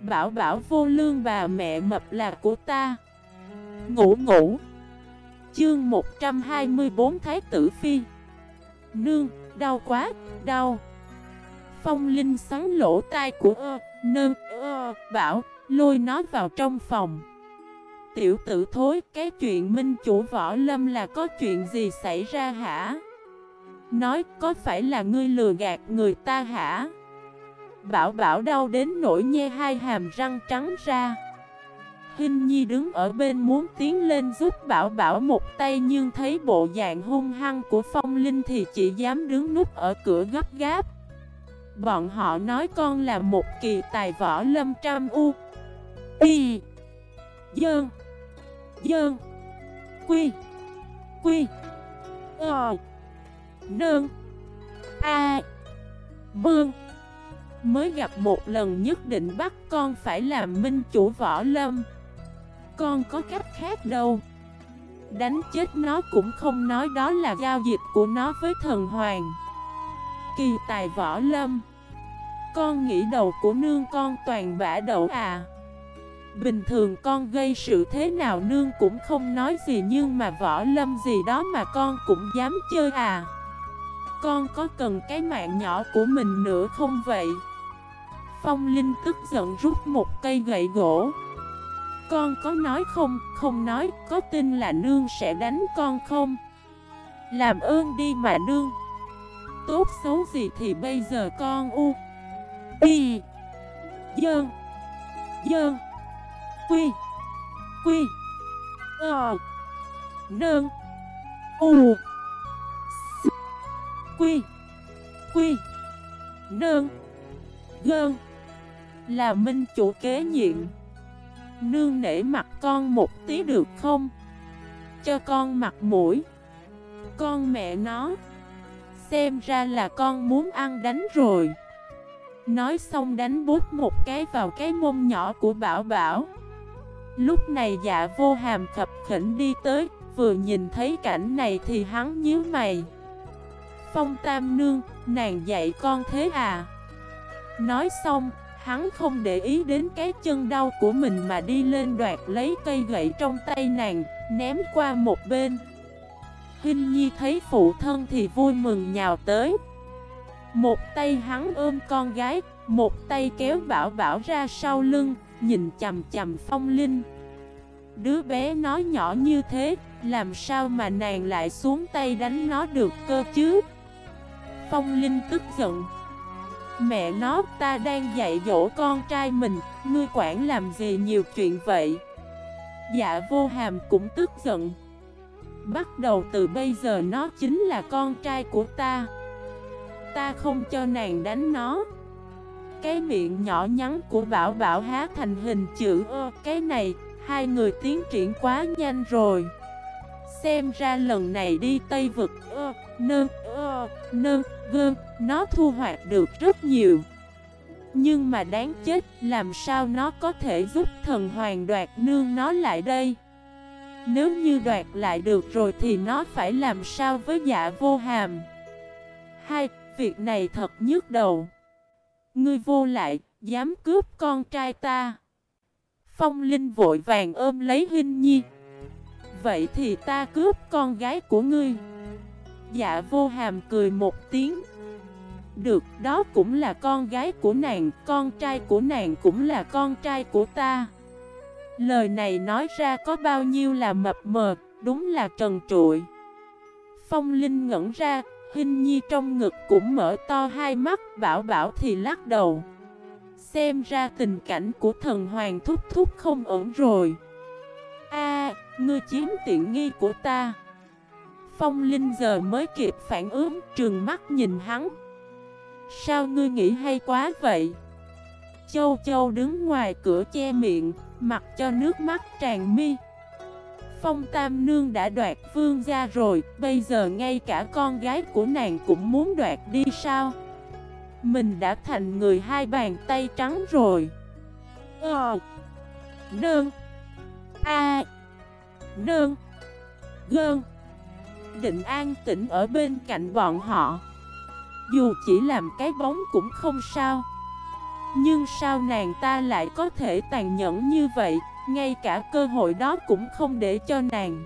Bảo bảo vô lương bà mẹ mập là của ta. Ngủ ngủ. Chương 124 Thái tử Phi. Nương, đau quá, đau. Phong Linh xoắn lỗ tai của ơ, nơ, ơ, bảo, lôi nó vào trong phòng. Tiểu tử thối, cái chuyện minh chủ võ lâm là có chuyện gì xảy ra hả? Nói, có phải là ngươi lừa gạt người ta hả? Bảo bảo đau đến nỗi nhe hai hàm răng trắng ra Hinh Nhi đứng ở bên muốn tiến lên giúp Bảo Bảo một tay nhưng thấy bộ dạng hung hăng của Phong Linh thì chỉ dám đứng núp ở cửa gấp gáp. Bọn họ nói con là một kỳ tài võ lâm trăm u. Y. Dơn. Dơn. Quy. Quy. Ờ. Nương, A. Bương. Mới gặp một lần nhất định bắt con phải làm minh chủ võ lâm. Con có cách khác đâu. Đánh chết nó cũng không nói đó là giao dịch của nó với thần hoàng. Kỳ tài võ lâm. Con nghĩ đầu của nương con toàn bả đậu à. Bình thường con gây sự thế nào nương cũng không nói gì Nhưng mà võ lâm gì đó mà con cũng dám chơi à. Con có cần cái mạng nhỏ của mình nữa không vậy? Phong Linh tức giận rút một cây gậy gỗ. Con có nói không, không nói, có tin là nương sẽ đánh con không? Làm ơn đi mà nương. Tốt xấu gì thì bây giờ con u. Y. Dơn. Dơn. Quy. Quy. Ờ. Nơn U. S Quy. Quy. Nơn Gơn. Là minh chủ kế nhiệm. Nương nể mặt con một tí được không? Cho con mặt mũi. Con mẹ nó Xem ra là con muốn ăn đánh rồi. Nói xong đánh bút một cái vào cái mông nhỏ của Bảo Bảo. Lúc này dạ vô hàm khập khỉnh đi tới Vừa nhìn thấy cảnh này thì hắn nhíu mày. Phong Tam Nương, nàng dạy con thế à? Nói xong, Hắn không để ý đến cái chân đau của mình mà đi lên đoạt lấy cây gậy trong tay nàng, ném qua một bên. Hinh Nhi thấy phụ thân thì vui mừng nhào tới. Một tay hắn ôm con gái, một tay kéo Bảo Bảo ra sau lưng, nhìn chầm chầm Phong Linh. Đứa bé nói nhỏ như thế, làm sao mà nàng lại xuống tay đánh nó được cơ chứ? Phong Linh tức giận, Mẹ nó, ta đang dạy dỗ con trai mình, ngươi quản làm gì nhiều chuyện vậy? Dạ vô hàm cũng tức giận. Bắt đầu từ bây giờ nó chính là con trai của ta. Ta không cho nàng đánh nó. Cái miệng nhỏ nhắn của Bảo Bảo há thành hình chữ ơ, cái này, hai người tiến triển quá nhanh rồi. Xem ra lần này đi Tây Vực ơ, nơ, ơ, nơ, gơ, nó thu hoạch được rất nhiều. Nhưng mà đáng chết, làm sao nó có thể giúp thần hoàng đoạt nương nó lại đây? Nếu như đoạt lại được rồi thì nó phải làm sao với dạ vô hàm? Hai, việc này thật nhức đầu. Ngươi vô lại, dám cướp con trai ta. Phong Linh vội vàng ôm lấy Hinh Nhi. Vậy thì ta cướp con gái của ngươi. Dạ vô hàm cười một tiếng. Được đó cũng là con gái của nàng Con trai của nàng cũng là con trai của ta. Lời này nói ra có bao nhiêu là mập mờ Đúng là trần trụi. Phong Linh ngẩn ra Hình nhi trong ngực cũng mở to hai mắt Bảo bảo thì lắc đầu. Xem ra tình cảnh của thần hoàng thúc thúc không ổn rồi. A, ngươi chiếm tiện nghi của ta. Phong Linh giờ mới kịp phản ứng Trường mắt nhìn hắn. Sao ngươi nghĩ hay quá vậy? Châu Châu đứng ngoài cửa che miệng, Mặc cho nước mắt tràn mi. Phong Tam Nương đã đoạt vương gia rồi, Bây giờ ngay cả con gái của nàng cũng muốn đoạt đi sao? Mình đã thành người hai bàn tay trắng rồi. Ờ. Nương. A. Nương. Gơn định an tĩnh ở bên cạnh bọn họ. Dù chỉ làm cái bóng cũng không sao. Nhưng sao nàng ta lại có thể tàn nhẫn như vậy? Ngay cả cơ hội đó cũng không để cho nàng.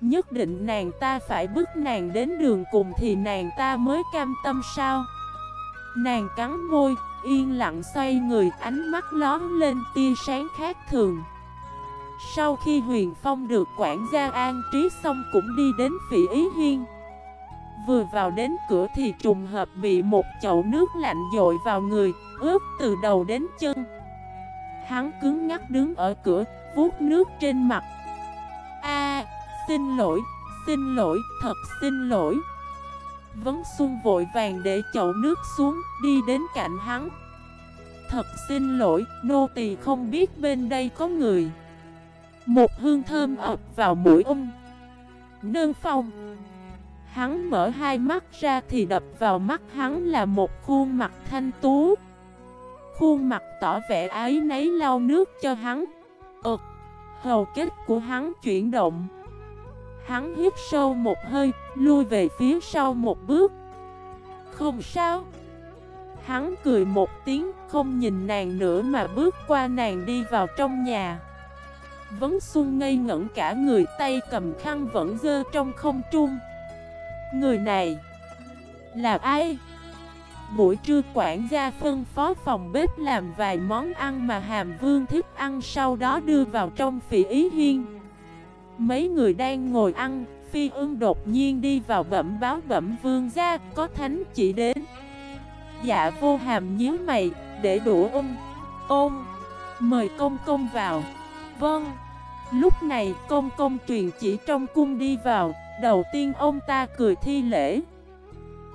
Nhất định nàng ta phải bước nàng đến đường cùng thì nàng ta mới cam tâm sao? Nàng cắn môi, yên lặng xoay người ánh mắt lón lên tia sáng khác thường. Sau khi Huyền Phong được quản gia an trí xong cũng đi đến phỉ ý hiên. Vừa vào đến cửa thì trùng hợp bị một chậu nước lạnh dội vào người, ướt từ đầu đến chân. Hắn cứng ngắc đứng ở cửa, vuốt nước trên mặt. A, xin lỗi, xin lỗi, thật xin lỗi. Vấn Xuân vội vàng để chậu nước xuống, đi đến cạnh hắn. Thật xin lỗi, nô tỳ không biết bên đây có người. Một hương thơm ập vào mũi ung Nương phong. Hắn mở hai mắt ra thì đập vào mắt hắn là một khuôn mặt thanh tú. Khuôn mặt tỏ vẻ ái nấy lau nước cho hắn. Ực hầu kết của hắn chuyển động. Hắn hít sâu một hơi, lui về phía sau một bước. Không sao. Hắn cười một tiếng, không nhìn nàng nữa mà bước qua nàng đi vào trong nhà. Vấn xuân ngây ngẩn cả người tay cầm khăn vẫn dơ trong không trung. Người này Là ai? Buổi trưa quản gia phân phó phòng bếp làm vài món ăn mà Hàm Vương thích ăn sau đó đưa vào trong phỉ ý hiên. Mấy người đang ngồi ăn, Phi ưng đột nhiên đi vào bẩm báo bẩm vương gia có thánh chỉ đến. Dạ vô hàm nhíu mày, để đũa ôm Ôm, mời công công vào. Vâng. Lúc này công công truyền chỉ trong cung đi vào. Đầu tiên ông ta cười thi lễ.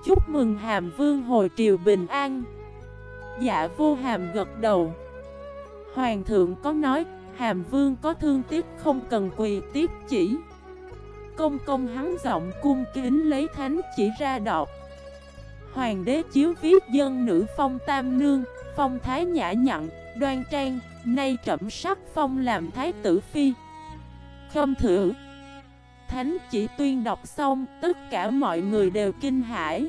Chúc mừng hàm vương hồi triều bình an. Dạ vô hàm gật đầu. Hoàng thượng có nói Hàm vương có thương tiếc không cần quỳ tiếp chỉ. Công công hắn giọng cung kính lấy thánh chỉ ra đọc Hoàng đế chiếu viết dân nữ phong tam nương Phong thái nhã nhặn, đoan trang Nay trẩm sắc phong làm thái tử phi. Khâm thử Thánh chỉ tuyên đọc xong, tất cả mọi người đều kinh hãi.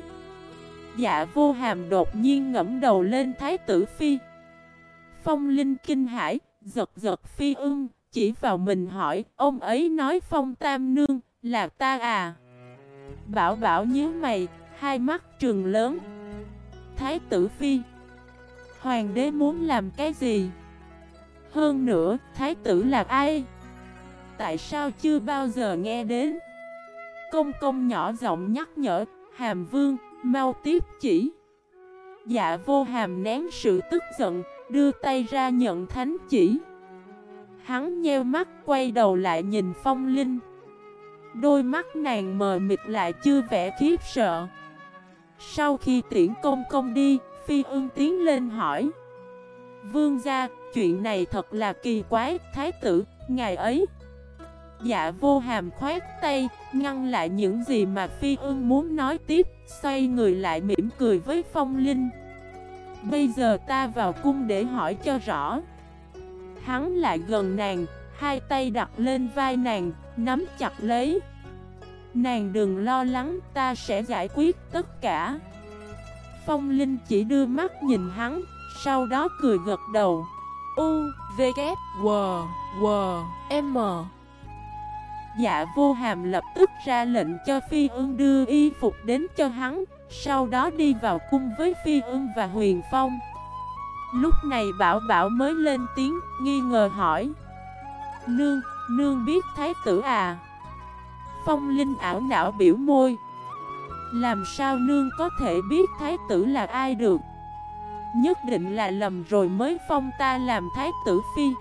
Dạ vô hàm đột nhiên ngẫm đầu lên thái tử phi. Phong linh kinh hãi, giật giật phi ưng, chỉ vào mình hỏi, ông ấy nói phong tam nương, là ta à? Bảo bảo nhớ mày, hai mắt trừng lớn. Thái tử phi. Hoàng đế muốn làm cái gì? Hơn nữa, thái tử là ai? Tại sao chưa bao giờ nghe đến? Công công nhỏ giọng nhắc nhở Hàm vương, mau tiếp chỉ. Dạ vô hàm nén sự tức giận Đưa tay ra nhận thánh chỉ. Hắn nheo mắt quay đầu lại nhìn phong linh. Đôi mắt nàng mờ mịt lại chưa vẻ khiếp sợ. Sau khi tiễn công công đi Phi ương tiến lên hỏi Vương gia, chuyện này thật là kỳ quái Thái tử, ngài ấy Dạ vô hàm khoát tay, ngăn lại những gì mà Phi ưng muốn nói tiếp, xoay người lại mỉm cười với phong linh. Bây giờ ta vào cung để hỏi cho rõ. Hắn lại gần nàng, hai tay đặt lên vai nàng, nắm chặt lấy. Nàng đừng lo lắng, ta sẽ giải quyết tất cả. Phong Linh chỉ đưa mắt nhìn hắn, sau đó cười gật đầu. U, V, K, W, W, M Dạ vô hàm lập tức ra lệnh cho Phi ương đưa y phục đến cho hắn Sau đó đi vào cung với Phi ương và Huyền Phong. Lúc này Bảo Bảo mới lên tiếng nghi ngờ hỏi. Nương, nương biết thái tử à? Phong Linh ảo não biểu môi. Làm sao nương có thể biết thái tử là ai được? Nhất định là lầm rồi mới phong ta làm thái tử phi.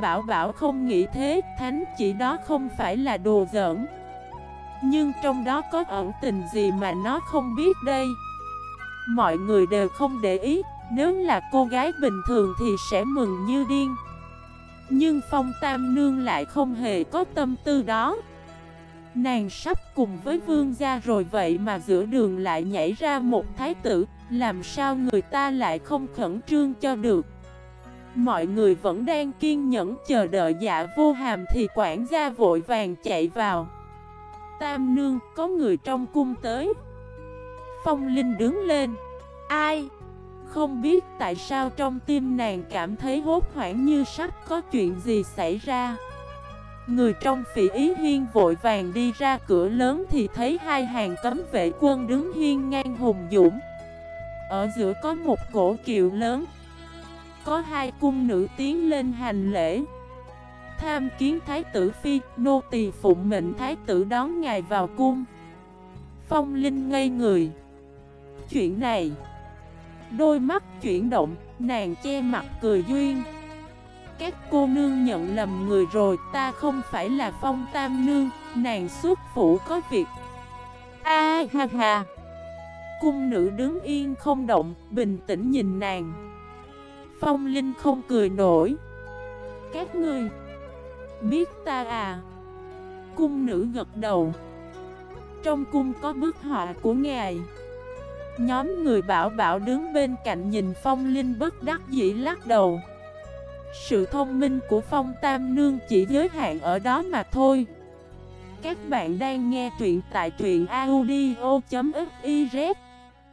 Bảo Bảo không nghĩ thế, thánh chỉ đó không phải là đồ giỡn. Nhưng trong đó có ẩn tình gì mà nó không biết đây? Mọi người đều không để ý, nếu là cô gái bình thường thì sẽ mừng như điên. Nhưng Phong Tam Nương lại không hề có tâm tư đó. Nàng sắp cùng với vương gia rồi vậy mà giữa đường lại nhảy ra một thái tử Làm sao người ta lại không khẩn trương cho được? Mọi người vẫn đang kiên nhẫn chờ đợi dạ vô hàm thì quản gia vội vàng chạy vào. Tam nương, có người trong cung tới. Phong Linh đứng lên. Ai? Không biết tại sao trong tim nàng cảm thấy hốt hoảng như sắp có chuyện gì xảy ra. Người trong phỉ ý hiên vội vàng đi ra cửa lớn thì thấy hai hàng cấm vệ quân đứng hiên ngang hùng dũng. Ở giữa có một cổ kiệu lớn. Có hai cung nữ tiến lên hành lễ. Tham kiến thái tử phi, nô tỳ phụng mệnh thái tử đón ngài vào cung. Phong Linh ngây người. Chuyện này Đôi mắt chuyển động, nàng che mặt cười duyên. Các cô nương nhận lầm người rồi Ta không phải là phong tam nương Nàng xuất phủ có việc. A ha ha. Cung nữ đứng yên không động Bình tĩnh nhìn nàng. Phong Linh không cười nổi. Các ngươi, Biết ta à? Cung nữ gật đầu. Trong cung có bức họa của ngài. Nhóm người bảo bảo đứng bên cạnh nhìn Phong Linh bất đắc dĩ lắc đầu. Sự thông minh của Phong Tam Nương chỉ giới hạn ở đó mà thôi. Các bạn đang nghe truyện tại truyện audio.fif